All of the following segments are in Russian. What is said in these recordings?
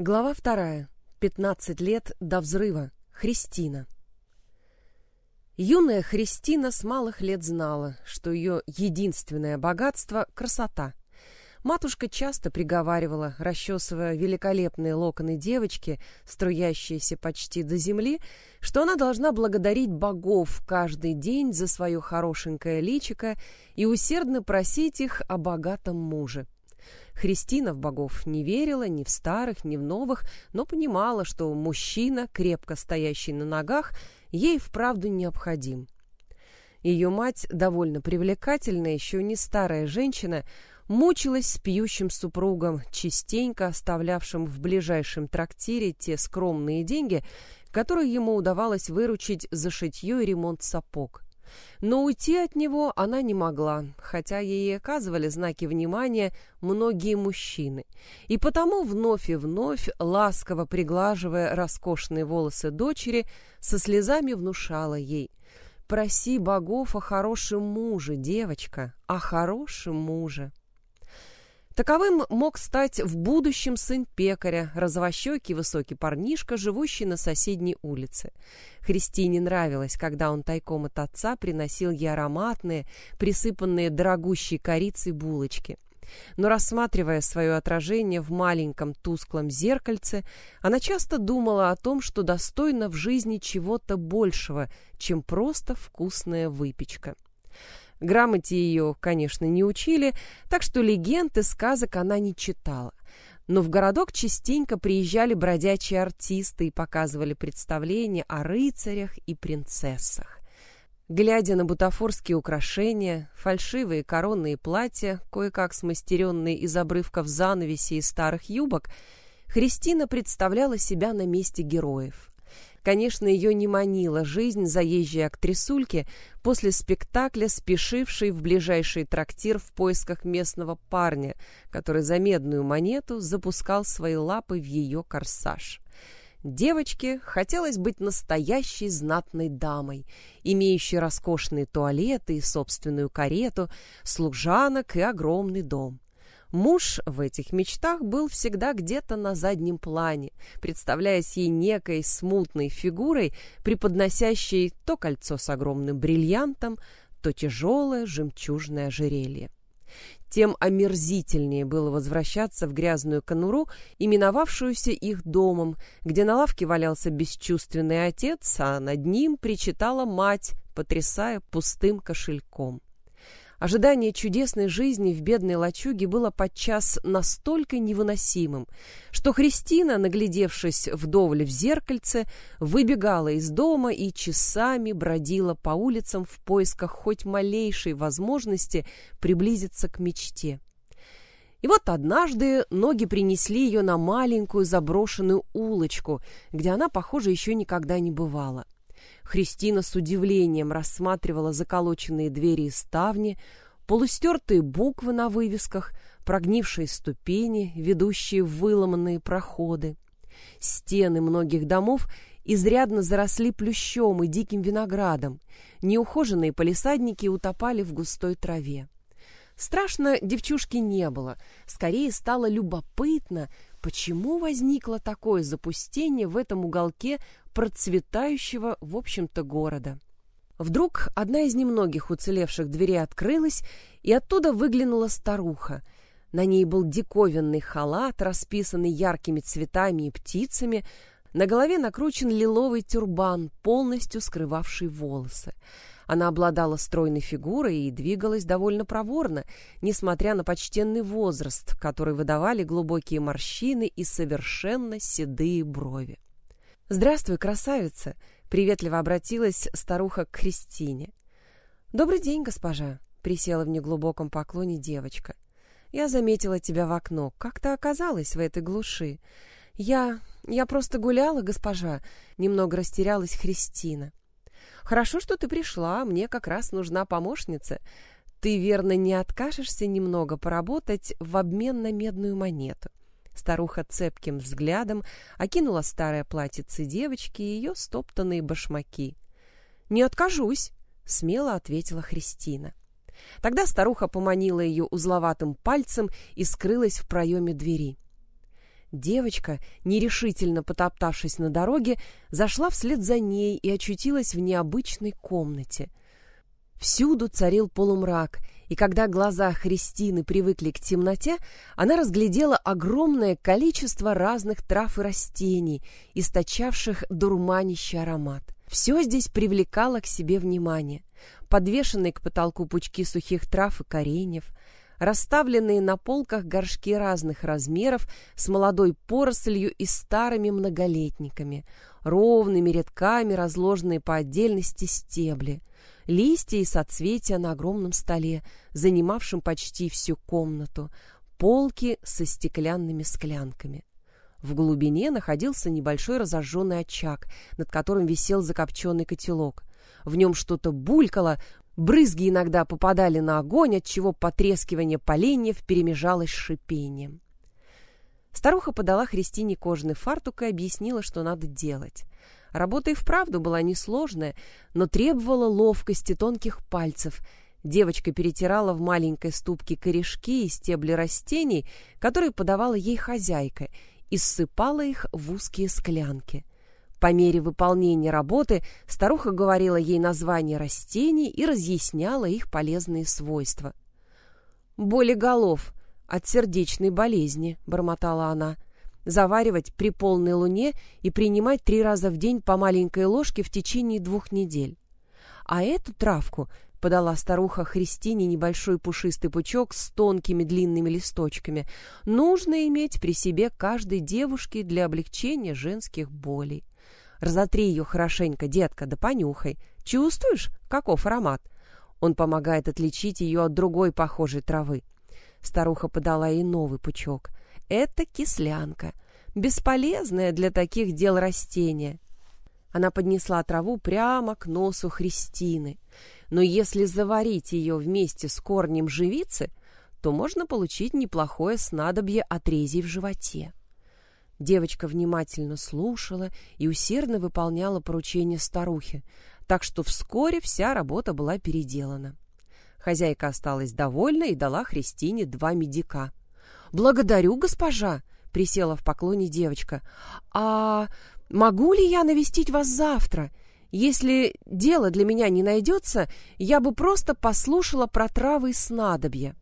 Глава вторая. Пятнадцать лет до взрыва. Христина. Юная Христина с малых лет знала, что ее единственное богатство — красота. Матушка часто приговаривала, расчесывая великолепные локоны девочки, струящиеся почти до земли, что она должна благодарить богов каждый день за свое хорошенькое личико и усердно просить их о богатом муже. Христина в богов не верила ни в старых, ни в новых, но понимала, что мужчина, крепко стоящий на ногах, ей вправду необходим. Ее мать, довольно привлекательная, еще не старая женщина, мучилась с пьющим супругом, частенько оставлявшим в ближайшем трактире те скромные деньги, которые ему удавалось выручить за шитье и ремонт сапог. Но уйти от него она не могла, хотя ей оказывали знаки внимания многие мужчины. И потому вновь и вновь, ласково приглаживая роскошные волосы дочери, со слезами внушала ей «Проси богов о хорошем муже, девочка, о хорошем муже». Таковым мог стать в будущем сын пекаря, розовощекий высокий парнишка, живущий на соседней улице. Христине нравилось, когда он тайком от отца приносил ей ароматные, присыпанные дорогущей корицей булочки. Но рассматривая свое отражение в маленьком тусклом зеркальце, она часто думала о том, что достойна в жизни чего-то большего, чем просто вкусная выпечка. Грамоте ее, конечно, не учили, так что легенд и сказок она не читала. Но в городок частенько приезжали бродячие артисты и показывали представления о рыцарях и принцессах. Глядя на бутафорские украшения, фальшивые коронные платья, кое-как смастеренные из обрывков занавеси и старых юбок, Христина представляла себя на месте героев. Конечно, ее не манила жизнь заезжей актрисульки после спектакля, спешившей в ближайший трактир в поисках местного парня, который за медную монету запускал свои лапы в ее корсаж. Девочке хотелось быть настоящей знатной дамой, имеющей роскошные туалеты и собственную карету, служанок и огромный дом. Муж в этих мечтах был всегда где-то на заднем плане, представляясь ей некой смутной фигурой, преподносящей то кольцо с огромным бриллиантом, то тяжелое жемчужное ожерелье. Тем омерзительнее было возвращаться в грязную конуру, именовавшуюся их домом, где на лавке валялся бесчувственный отец, а над ним причитала мать, потрясая пустым кошельком. Ожидание чудесной жизни в бедной лачуге было подчас настолько невыносимым, что Христина, наглядевшись вдоволь в зеркальце, выбегала из дома и часами бродила по улицам в поисках хоть малейшей возможности приблизиться к мечте. И вот однажды ноги принесли ее на маленькую заброшенную улочку, где она, похоже, еще никогда не бывала. Христина с удивлением рассматривала заколоченные двери и ставни, полустертые буквы на вывесках, прогнившие ступени, ведущие в выломанные проходы. Стены многих домов изрядно заросли плющом и диким виноградом. Неухоженные полисадники утопали в густой траве. Страшно девчушки не было, скорее стало любопытно, почему возникло такое запустение в этом уголке процветающего, в общем-то, города. Вдруг одна из немногих уцелевших дверей открылась, и оттуда выглянула старуха. На ней был диковинный халат, расписанный яркими цветами и птицами, на голове накручен лиловый тюрбан, полностью скрывавший волосы. Она обладала стройной фигурой и двигалась довольно проворно, несмотря на почтенный возраст, который выдавали глубокие морщины и совершенно седые брови. «Здравствуй, красавица!» — приветливо обратилась старуха к Кристине. «Добрый день, госпожа!» — присела в неглубоком поклоне девочка. «Я заметила тебя в окно. Как ты оказалась в этой глуши?» «Я... я просто гуляла, госпожа!» — немного растерялась Христина. «Хорошо, что ты пришла. Мне как раз нужна помощница. Ты, верно, не откажешься немного поработать в обмен на медную монету?» Старуха цепким взглядом окинула старое платьице девочки и ее стоптанные башмаки. «Не откажусь», — смело ответила Христина. Тогда старуха поманила ее узловатым пальцем и скрылась в проеме двери. Девочка, нерешительно потоптавшись на дороге, зашла вслед за ней и очутилась в необычной комнате. Всюду царил полумрак, и когда глаза Христины привыкли к темноте, она разглядела огромное количество разных трав и растений, источавших дурманящий аромат. Все здесь привлекало к себе внимание. Подвешенные к потолку пучки сухих трав и кореньев, расставленные на полках горшки разных размеров с молодой порослью и старыми многолетниками, ровными рядками разложенные по отдельности стебли, листья и соцветия на огромном столе, занимавшем почти всю комнату, полки со стеклянными склянками. В глубине находился небольшой разожженный очаг, над которым висел закопченный котелок. В нем что-то булькало, Брызги иногда попадали на огонь, отчего потрескивание поленьев перемежалось с шипением. Старуха подала Христине кожаный фартук и объяснила, что надо делать. Работа и вправду была несложная, но требовала ловкости тонких пальцев. Девочка перетирала в маленькой ступке корешки и стебли растений, которые подавала ей хозяйка, и ссыпала их в узкие склянки. По мере выполнения работы старуха говорила ей названия растений и разъясняла их полезные свойства. «Боли голов от сердечной болезни», — бормотала она. «Заваривать при полной луне и принимать три раза в день по маленькой ложке в течение двух недель. А эту травку подала старуха Христине небольшой пушистый пучок с тонкими длинными листочками. Нужно иметь при себе каждой девушке для облегчения женских болей. Разотри ее хорошенько, детка, да понюхай. Чувствуешь, каков аромат? Он помогает отличить ее от другой похожей травы. Старуха подала ей новый пучок. Это кислянка, бесполезное для таких дел растение. Она поднесла траву прямо к носу Христины. Но если заварить ее вместе с корнем живицы, то можно получить неплохое снадобье отрезей в животе. Девочка внимательно слушала и усердно выполняла поручения старухи, так что вскоре вся работа была переделана. Хозяйка осталась довольна и дала Христине два медика. «Благодарю, госпожа!» — присела в поклоне девочка. «А могу ли я навестить вас завтра? Если дело для меня не найдется, я бы просто послушала про травы и снадобья».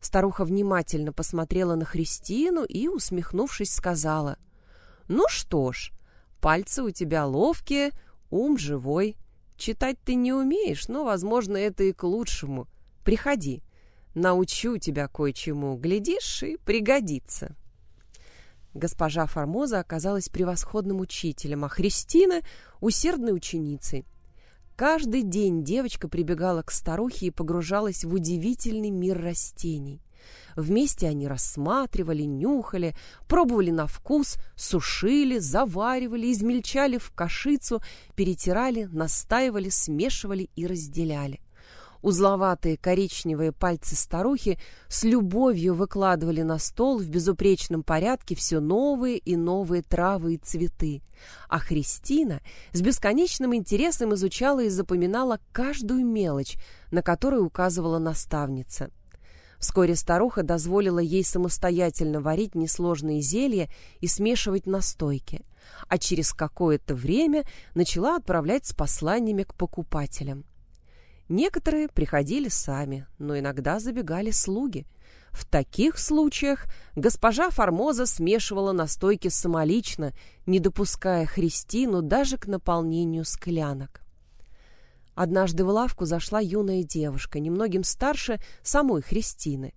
Старуха внимательно посмотрела на Христину и, усмехнувшись, сказала, «Ну что ж, пальцы у тебя ловкие, ум живой. Читать ты не умеешь, но, возможно, это и к лучшему. Приходи, научу тебя кое-чему, глядишь, и пригодится». Госпожа Формоза оказалась превосходным учителем, а Христина — усердной ученицей. Каждый день девочка прибегала к старухе и погружалась в удивительный мир растений. Вместе они рассматривали, нюхали, пробовали на вкус, сушили, заваривали, измельчали в кашицу, перетирали, настаивали, смешивали и разделяли. Узловатые коричневые пальцы старухи с любовью выкладывали на стол в безупречном порядке все новые и новые травы и цветы. А Христина с бесконечным интересом изучала и запоминала каждую мелочь, на которую указывала наставница. Вскоре старуха дозволила ей самостоятельно варить несложные зелья и смешивать настойки, а через какое-то время начала отправлять с посланиями к покупателям. Некоторые приходили сами, но иногда забегали слуги. В таких случаях госпожа Формоза смешивала настойки самолично, не допуская Христину даже к наполнению склянок. Однажды в лавку зашла юная девушка, немногим старше самой Христины.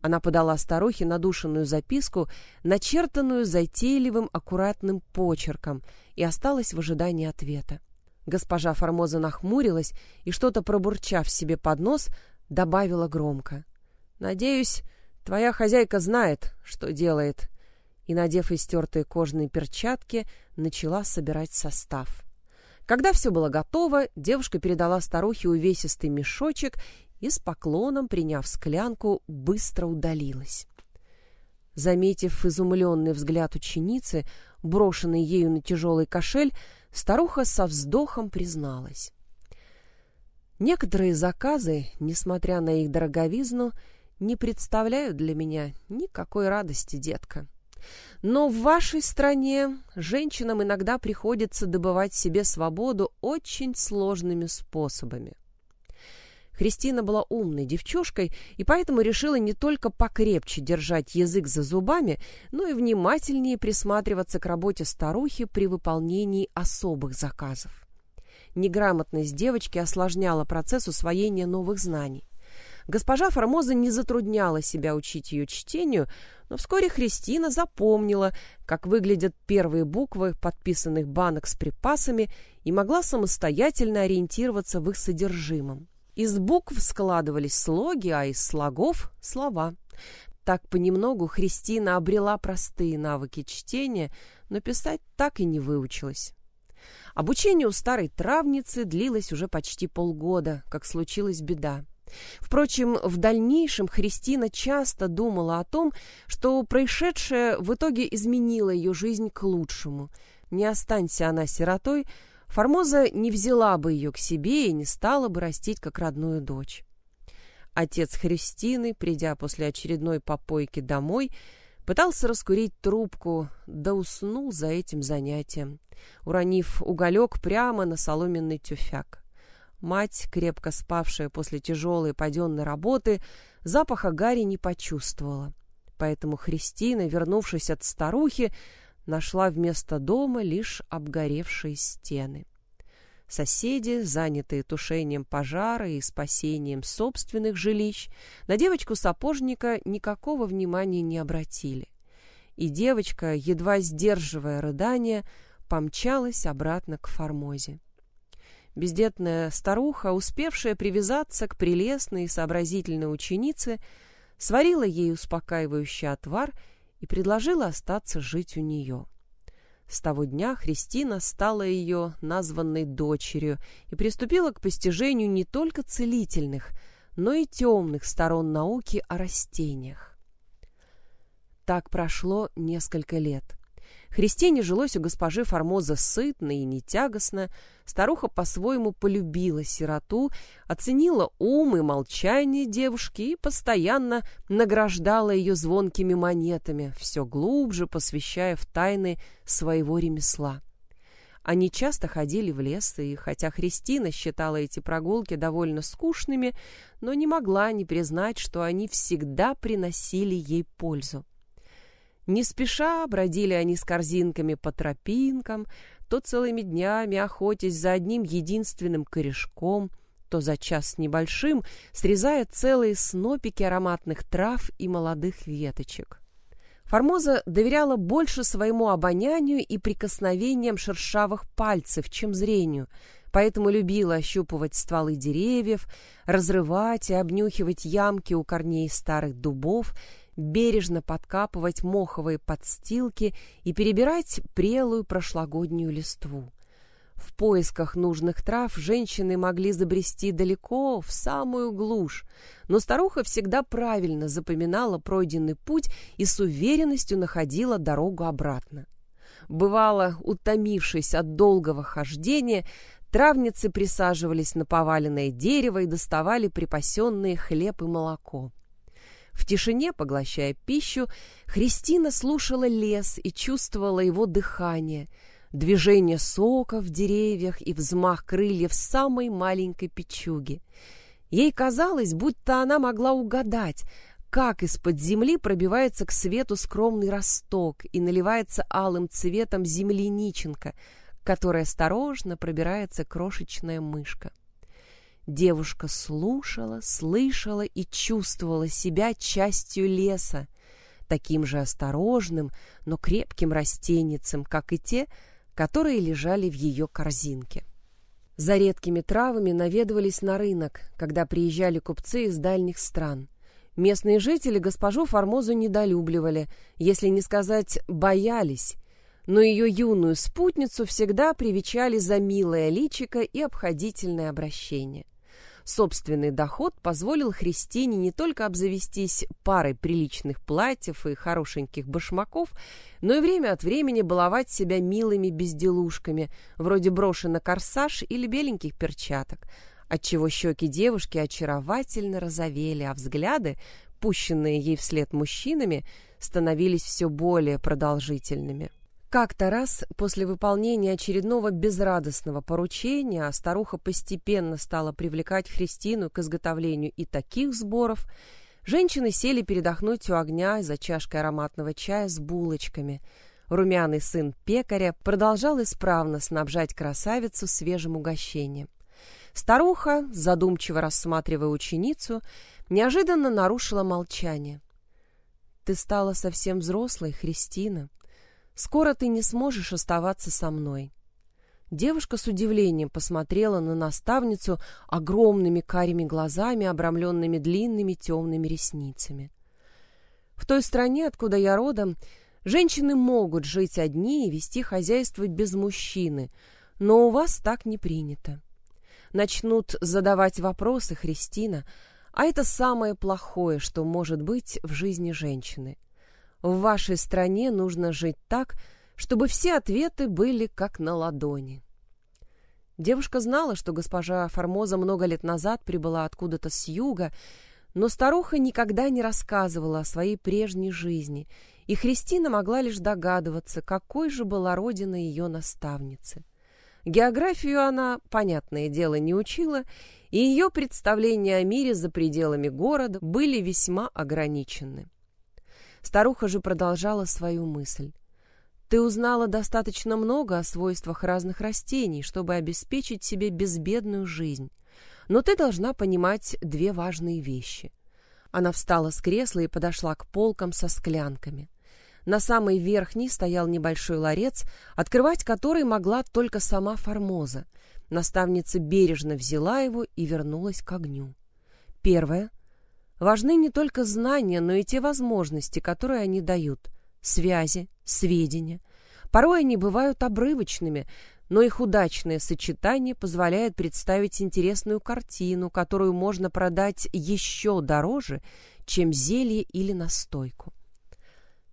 Она подала старухе надушенную записку, начертанную затейливым аккуратным почерком, и осталась в ожидании ответа. Госпожа Формоза нахмурилась и, что-то пробурчав себе под нос, добавила громко. «Надеюсь, твоя хозяйка знает, что делает». И, надев истертые кожаные перчатки, начала собирать состав. Когда все было готово, девушка передала старухе увесистый мешочек и с поклоном, приняв склянку, быстро удалилась. Заметив изумленный взгляд ученицы, брошенный ею на тяжелый кошель, старуха со вздохом призналась. Некоторые заказы, несмотря на их дороговизну, не представляют для меня никакой радости, детка. Но в вашей стране женщинам иногда приходится добывать себе свободу очень сложными способами. Христина была умной девчушкой и поэтому решила не только покрепче держать язык за зубами, но и внимательнее присматриваться к работе старухи при выполнении особых заказов. Неграмотность девочки осложняла процесс усвоения новых знаний. Госпожа Формоза не затрудняла себя учить ее чтению, но вскоре Христина запомнила, как выглядят первые буквы подписанных банок с припасами и могла самостоятельно ориентироваться в их содержимом. Из букв складывались слоги, а из слогов — слова. Так понемногу Христина обрела простые навыки чтения, но писать так и не выучилась. Обучение у старой травницы длилось уже почти полгода, как случилась беда. Впрочем, в дальнейшем Христина часто думала о том, что происшедшее в итоге изменило ее жизнь к лучшему. Не останься она сиротой, Формоза не взяла бы ее к себе и не стала бы растить как родную дочь. Отец Христины, придя после очередной попойки домой, пытался раскурить трубку, да уснул за этим занятием, уронив уголек прямо на соломенный тюфяк. Мать, крепко спавшая после тяжелой паденной работы, запаха Гарри не почувствовала. Поэтому Христина, вернувшись от старухи, нашла вместо дома лишь обгоревшие стены. Соседи, занятые тушением пожара и спасением собственных жилищ, на девочку-сапожника никакого внимания не обратили. И девочка, едва сдерживая рыдания, помчалась обратно к Формозе. Бездетная старуха, успевшая привязаться к прелестной и сообразительной ученице, сварила ей успокаивающий отвар и предложила остаться жить у нее. С того дня Христина стала ее названной дочерью и приступила к постижению не только целительных, но и темных сторон науки о растениях. Так прошло несколько лет. Христине жилось у госпожи Формоза сытно и нетягостно. Старуха по-своему полюбила сироту, оценила ум и молчание девушки и постоянно награждала ее звонкими монетами, все глубже посвящая в тайны своего ремесла. Они часто ходили в лес, и хотя Христина считала эти прогулки довольно скучными, но не могла не признать, что они всегда приносили ей пользу. Не спеша бродили они с корзинками по тропинкам, то целыми днями охотясь за одним единственным корешком, то за час небольшим, срезая целые снопики ароматных трав и молодых веточек. Формоза доверяла больше своему обонянию и прикосновениям шершавых пальцев, чем зрению, поэтому любила ощупывать стволы деревьев, разрывать и обнюхивать ямки у корней старых дубов бережно подкапывать моховые подстилки и перебирать прелую прошлогоднюю листву. В поисках нужных трав женщины могли забрести далеко, в самую глушь, но старуха всегда правильно запоминала пройденный путь и с уверенностью находила дорогу обратно. Бывало, утомившись от долгого хождения, травницы присаживались на поваленное дерево и доставали припасенные хлеб и молоко. В тишине, поглощая пищу, Христина слушала лес и чувствовала его дыхание, движение сока в деревьях и взмах крыльев самой маленькой печуги. Ей казалось, будто она могла угадать, как из-под земли пробивается к свету скромный росток и наливается алым цветом земляниченка, которой осторожно пробирается крошечная мышка. Девушка слушала, слышала и чувствовала себя частью леса, таким же осторожным, но крепким растенницем, как и те, которые лежали в ее корзинке. За редкими травами наведывались на рынок, когда приезжали купцы из дальних стран. Местные жители госпожу Формозу недолюбливали, если не сказать боялись, но ее юную спутницу всегда привечали за милое личико и обходительное обращение. Собственный доход позволил Христине не только обзавестись парой приличных платьев и хорошеньких башмаков, но и время от времени баловать себя милыми безделушками, вроде броши на корсаж или беленьких перчаток, отчего щеки девушки очаровательно розовели, а взгляды, пущенные ей вслед мужчинами, становились все более продолжительными. Как-то раз после выполнения очередного безрадостного поручения старуха постепенно стала привлекать Христину к изготовлению и таких сборов. Женщины сели передохнуть у огня за чашкой ароматного чая с булочками. Румяный сын пекаря продолжал исправно снабжать красавицу свежим угощением. Старуха, задумчиво рассматривая ученицу, неожиданно нарушила молчание. «Ты стала совсем взрослой, Христина», Скоро ты не сможешь оставаться со мной. Девушка с удивлением посмотрела на наставницу огромными карими глазами, обрамленными длинными темными ресницами. В той стране, откуда я родом, женщины могут жить одни и вести хозяйство без мужчины, но у вас так не принято. Начнут задавать вопросы, Христина, а это самое плохое, что может быть в жизни женщины — в вашей стране нужно жить так, чтобы все ответы были как на ладони. Девушка знала, что госпожа Формоза много лет назад прибыла откуда-то с юга, но старуха никогда не рассказывала о своей прежней жизни, и Христина могла лишь догадываться, какой же была родина ее наставницы. Географию она, понятное дело, не учила, и ее представления о мире за пределами города были весьма ограничены. Старуха же продолжала свою мысль. Ты узнала достаточно много о свойствах разных растений, чтобы обеспечить себе безбедную жизнь. Но ты должна понимать две важные вещи. Она встала с кресла и подошла к полкам со склянками. На самой верхней стоял небольшой ларец, открывать который могла только сама Формоза. Наставница бережно взяла его и вернулась к огню. Первое Важны не только знания, но и те возможности, которые они дают. Связи, сведения. Порой они бывают обрывочными, но их удачное сочетание позволяет представить интересную картину, которую можно продать еще дороже, чем зелье или настойку.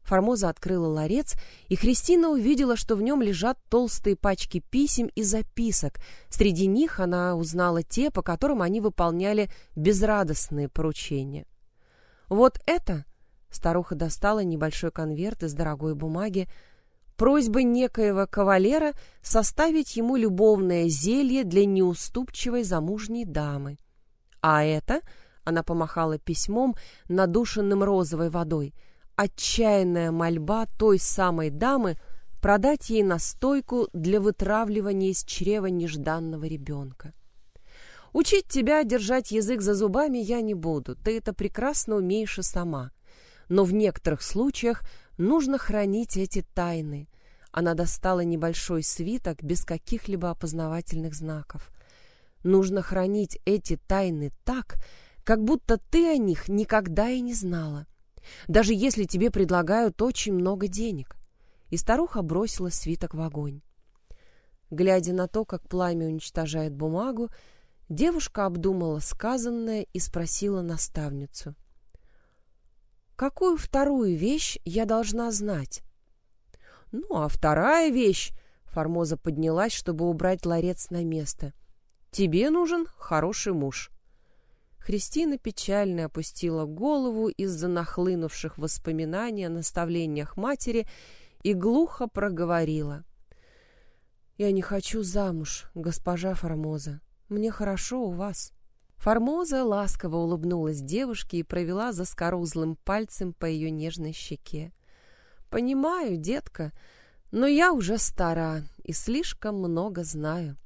Формоза открыла ларец, и Христина увидела, что в нем лежат толстые пачки писем и записок. Среди них она узнала те, по которым они выполняли безрадостные поручения. «Вот это...» — старуха достала небольшой конверт из дорогой бумаги, просьба некоего кавалера составить ему любовное зелье для неуступчивой замужней дамы. А это, она помахала письмом, надушенным розовой водой — отчаянная мольба той самой дамы продать ей настойку для вытравливания из чрева нежданного ребенка. Учить тебя держать язык за зубами я не буду, ты это прекрасно умеешь и сама. Но в некоторых случаях нужно хранить эти тайны. Она достала небольшой свиток без каких-либо опознавательных знаков. Нужно хранить эти тайны так, как будто ты о них никогда и не знала даже если тебе предлагают очень много денег. И старуха бросила свиток в огонь. Глядя на то, как пламя уничтожает бумагу, девушка обдумала сказанное и спросила наставницу. «Какую вторую вещь я должна знать?» «Ну, а вторая вещь...» Формоза поднялась, чтобы убрать ларец на место. «Тебе нужен хороший муж». Христина печально опустила голову из-за нахлынувших воспоминаний о наставлениях матери и глухо проговорила. «Я не хочу замуж, госпожа Формоза. Мне хорошо у вас». Формоза ласково улыбнулась девушке и провела заскорузлым пальцем по ее нежной щеке. «Понимаю, детка, но я уже стара и слишком много знаю.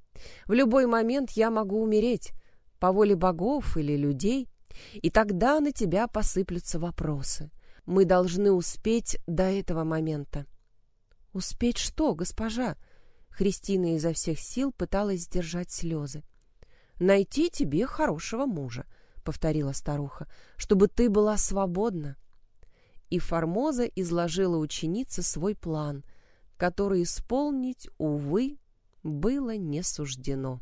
В любой момент я могу умереть, по воле богов или людей, и тогда на тебя посыплются вопросы. Мы должны успеть до этого момента. Успеть что, госпожа? Христина изо всех сил пыталась сдержать слезы. Найти тебе хорошего мужа, повторила старуха, чтобы ты была свободна. И Формоза изложила ученице свой план, который исполнить, увы, было не суждено.